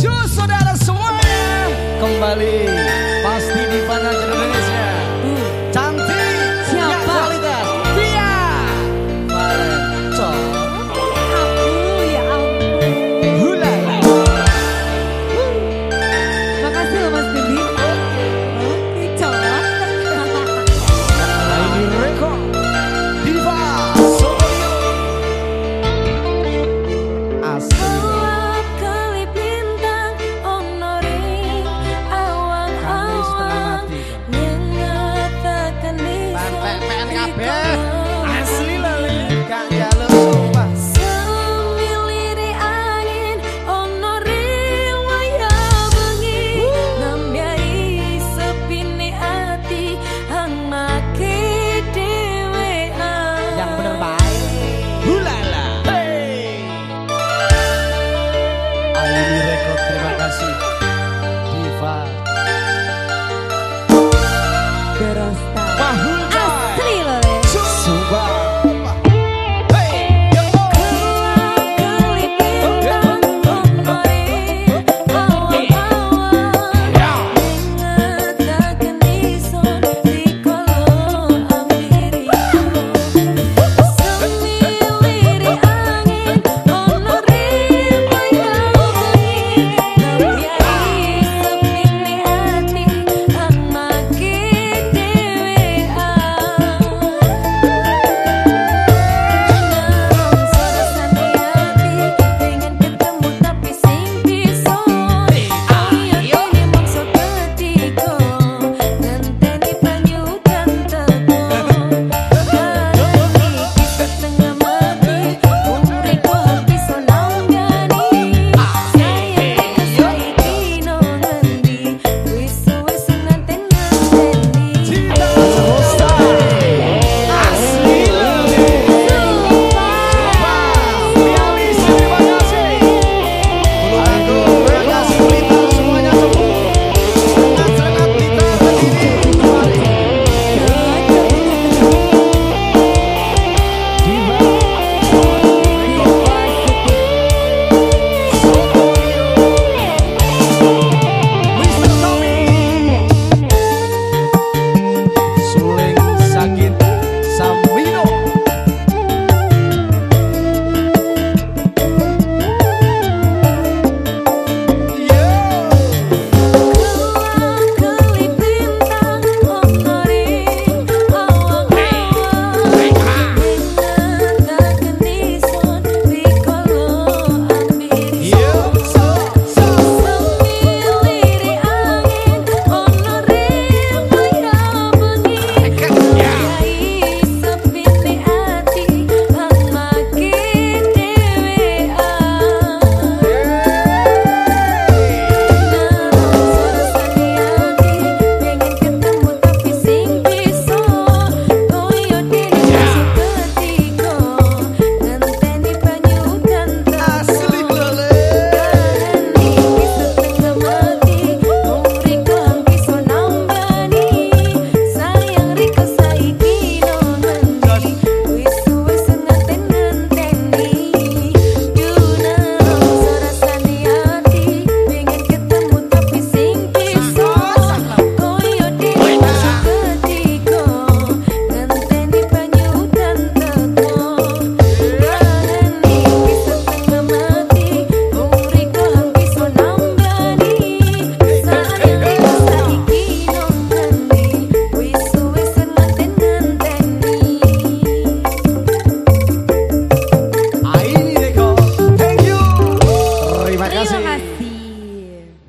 Cus saudara semuanya Kembali Esperança.